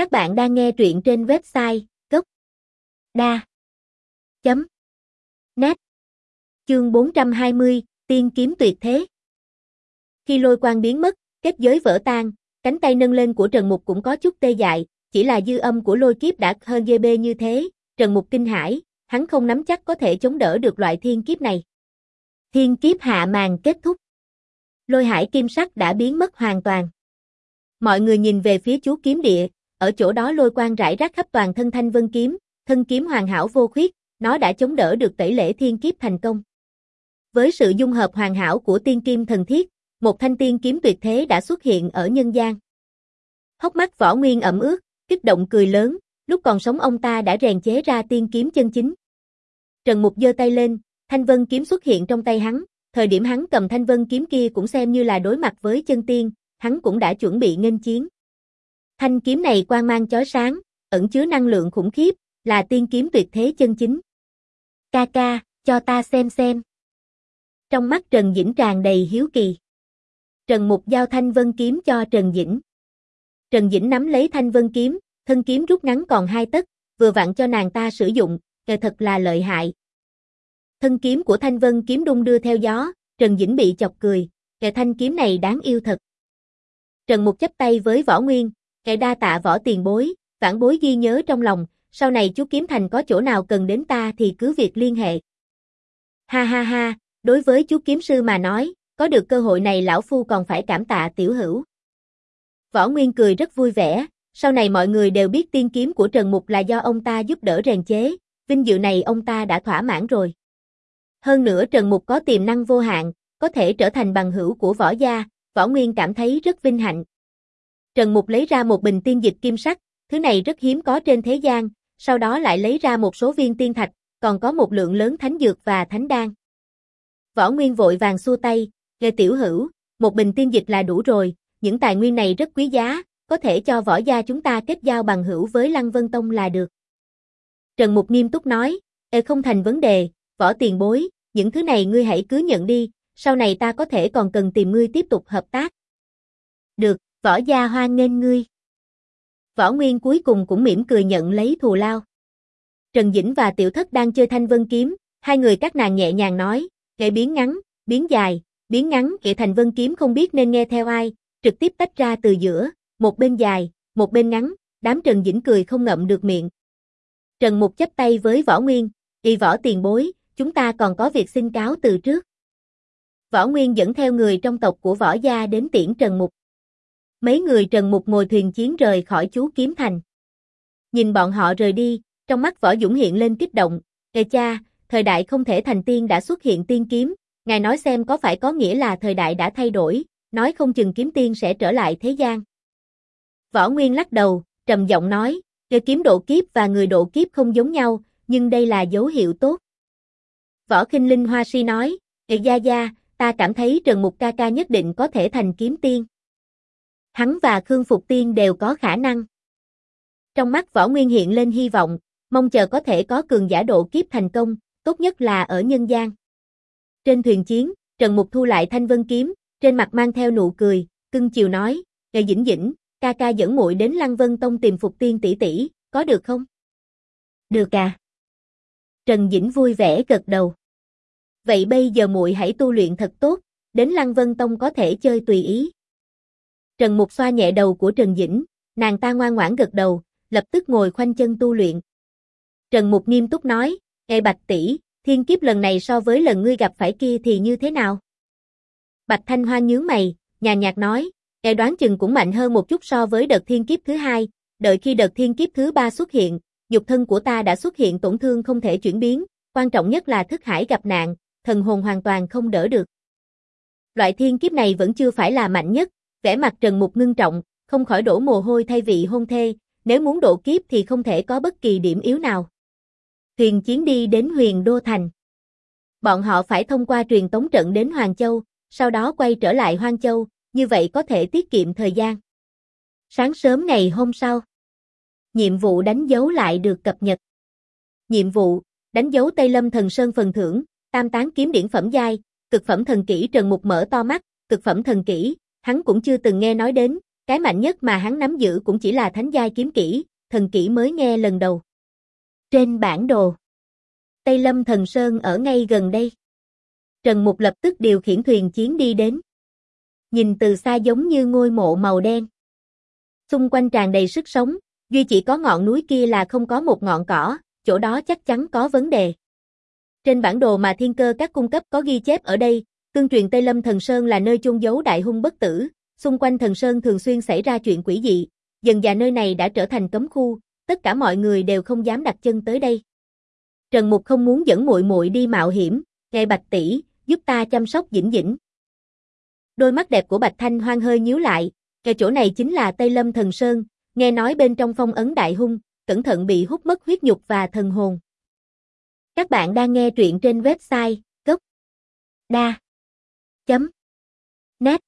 Các bạn đang nghe truyện trên website gốc đa chấm net chương 420, tiên kiếm tuyệt thế. Khi lôi quang biến mất, kết giới vỡ tan, cánh tay nâng lên của Trần Mục cũng có chút tê dại, chỉ là dư âm của lôi kiếp đã hơn GB như thế, Trần Mục kinh hãi, hắn không nắm chắc có thể chống đỡ được loại thiên kiếp này. Thiên kiếp hạ màn kết thúc. Lôi hải kim sắc đã biến mất hoàn toàn. Mọi người nhìn về phía chú kiếm địa, ở chỗ đó lôi quang rải rác khắp toàn thân thanh vân kiếm, thân kiếm hoàn hảo vô khuyết, nó đã chống đỡ được tẩy lễ thiên kiếp thành công. Với sự dung hợp hoàn hảo của tiên kim thần thiết, một thanh tiên kiếm tuyệt thế đã xuất hiện ở nhân gian. Hốc mắt võ nguyên ẩm ướt, kích động cười lớn, lúc còn sống ông ta đã rèn chế ra tiên kiếm chân chính. Trần Mục giơ tay lên, thanh vân kiếm xuất hiện trong tay hắn, thời điểm hắn cầm thanh vân kiếm kia cũng xem như là đối mặt với chân tiên, hắn cũng đã chuẩn bị nghênh chiến. Thanh kiếm này quang mang chói sáng, ẩn chứa năng lượng khủng khiếp, là tiên kiếm tuyệt thế chân chính. Ca ca, cho ta xem xem. Trong mắt Trần Dĩnh tràn đầy hiếu kỳ. Trần Mục giao thanh vân kiếm cho Trần Dĩnh. Trần Dĩnh nắm lấy thanh vân kiếm, thân kiếm rút ngắn còn hai tấc, vừa vặn cho nàng ta sử dụng, kề thật là lợi hại. Thân kiếm của thanh vân kiếm đung đưa theo gió, Trần Dĩnh bị chọc cười, kề thanh kiếm này đáng yêu thật. Trần Mục chấp tay với Võ Nguyên, kề đa tạ võ tiền bối, vãn bối ghi nhớ trong lòng, sau này chú Kiếm Thành có chỗ nào cần đến ta thì cứ việc liên hệ. Ha ha ha, đối với chú Kiếm Sư mà nói, có được cơ hội này lão phu còn phải cảm tạ tiểu hữu. Võ Nguyên cười rất vui vẻ, sau này mọi người đều biết tiên kiếm của Trần Mục là do ông ta giúp đỡ rèn chế, vinh dự này ông ta đã thỏa mãn rồi. Hơn nữa Trần Mục có tiềm năng vô hạn, có thể trở thành bằng hữu của võ gia, võ nguyên cảm thấy rất vinh hạnh. Trần Mục lấy ra một bình tiên dịch kim sắc, thứ này rất hiếm có trên thế gian, sau đó lại lấy ra một số viên tiên thạch, còn có một lượng lớn thánh dược và thánh đan. Võ Nguyên vội vàng xua tay, nghe tiểu hữu, một bình tiên dịch là đủ rồi, những tài nguyên này rất quý giá, có thể cho võ gia chúng ta kết giao bằng hữu với Lăng Vân Tông là được. Trần Mục nghiêm túc nói, Ê không thành vấn đề, võ tiền bối, những thứ này ngươi hãy cứ nhận đi, sau này ta có thể còn cần tìm ngươi tiếp tục hợp tác. Được, võ gia hoan nghênh ngươi. Võ Nguyên cuối cùng cũng mỉm cười nhận lấy thù lao. Trần Dĩnh và Tiểu Thất đang chơi thanh vân kiếm, hai người các nàng nhẹ nhàng nói, kệ biến ngắn, biến dài, biến ngắn kệ thành vân kiếm không biết nên nghe theo ai, trực tiếp tách ra từ giữa, một bên dài, một bên ngắn, đám Trần Dĩnh cười không ngậm được miệng. Trần Mục chấp tay với Võ Nguyên, y võ tiền bối, chúng ta còn có việc xin cáo từ trước. Võ Nguyên dẫn theo người trong tộc của võ gia đến tiễn Trần Mục. Mấy người Trần Mục ngồi thuyền chiến rời khỏi chú Kiếm Thành. Nhìn bọn họ rời đi, trong mắt Võ Dũng hiện lên kích động, Ê cha, thời đại không thể thành tiên đã xuất hiện tiên kiếm, ngài nói xem có phải có nghĩa là thời đại đã thay đổi, nói không chừng kiếm tiên sẽ trở lại thế gian. Võ Nguyên lắc đầu, trầm giọng nói, Ê kiếm độ kiếp và người độ kiếp không giống nhau, nhưng đây là dấu hiệu tốt. Võ Kinh Linh Hoa Si nói, Ê gia gia, ta cảm thấy Trần Mục ca ca nhất định có thể thành kiếm tiên. Hắn và Khương Phục Tiên đều có khả năng. Trong mắt Võ Nguyên hiện lên hy vọng, mong chờ có thể có cường giả độ kiếp thành công, tốt nhất là ở nhân gian. Trên thuyền chiến, Trần Mục thu lại thanh vân kiếm, trên mặt mang theo nụ cười, cưng chiều nói, "Nghệ Dĩnh Dĩnh, ca ca dẫn muội đến Lăng Vân Tông tìm Phục Tiên tỷ tỷ, có được không?" "Được à." Trần Dĩnh vui vẻ gật đầu. "Vậy bây giờ muội hãy tu luyện thật tốt, đến Lăng Vân Tông có thể chơi tùy ý." Trần Mục xoa nhẹ đầu của Trần Dĩnh, nàng ta ngoan ngoãn gật đầu, lập tức ngồi khoanh chân tu luyện. Trần Mục nghiêm túc nói, Ê Bạch tỷ, thiên kiếp lần này so với lần ngươi gặp phải kia thì như thế nào? Bạch Thanh Hoa nhướng mày, nhàn nhạt nói, Ê đoán chừng cũng mạnh hơn một chút so với đợt thiên kiếp thứ hai, đợi khi đợt thiên kiếp thứ ba xuất hiện, dục thân của ta đã xuất hiện tổn thương không thể chuyển biến, quan trọng nhất là thức hải gặp nạn, thần hồn hoàn toàn không đỡ được. Loại thiên kiếp này vẫn chưa phải là mạnh nhất, vẻ mặt Trần Mục ngưng trọng, không khỏi đổ mồ hôi thay vị hôn thê, nếu muốn độ kiếp thì không thể có bất kỳ điểm yếu nào. Thuyền chiến đi đến huyền Đô Thành. Bọn họ phải thông qua truyền tống trận đến Hoàng Châu, sau đó quay trở lại Hoang Châu, như vậy có thể tiết kiệm thời gian. Sáng sớm ngày hôm sau, nhiệm vụ đánh dấu lại được cập nhật. Nhiệm vụ, đánh dấu Tây Lâm Thần Sơn phần thưởng, tam tán kiếm điển phẩm giai, cực phẩm thần kỹ Trần Mục mở to mắt, cực phẩm thần kỹ, hắn cũng chưa từng nghe nói đến, cái mạnh nhất mà hắn nắm giữ cũng chỉ là thánh giai kiếm kỹ, thần kỹ mới nghe lần đầu. Trên bản đồ, Tây Lâm Thần Sơn ở ngay gần đây. Trần Mục lập tức điều khiển thuyền chiến đi đến. Nhìn từ xa giống như ngôi mộ màu đen. Xung quanh tràn đầy sức sống, duy chỉ có ngọn núi kia là không có một ngọn cỏ, chỗ đó chắc chắn có vấn đề. Trên bản đồ mà thiên cơ các cung cấp có ghi chép ở đây, tương truyền Tây Lâm Thần Sơn là nơi chôn giấu đại hung bất tử, xung quanh thần sơn thường xuyên xảy ra chuyện quỷ dị, dần dà nơi này đã trở thành cấm khu, tất cả mọi người đều không dám đặt chân tới đây. Trần Mục không muốn dẫn muội muội đi mạo hiểm, "Ngài Bạch tỷ, giúp ta chăm sóc Dĩnh Dĩnh." Đôi mắt đẹp của Bạch Thanh Hoang hơi nhíu lại, cái chỗ này chính là Tây Lâm Thần Sơn, nghe nói bên trong phong ấn đại hung, cẩn thận bị hút mất huyết nhục và thần hồn. Các bạn đang nghe truyện trên website gốc đa chấm net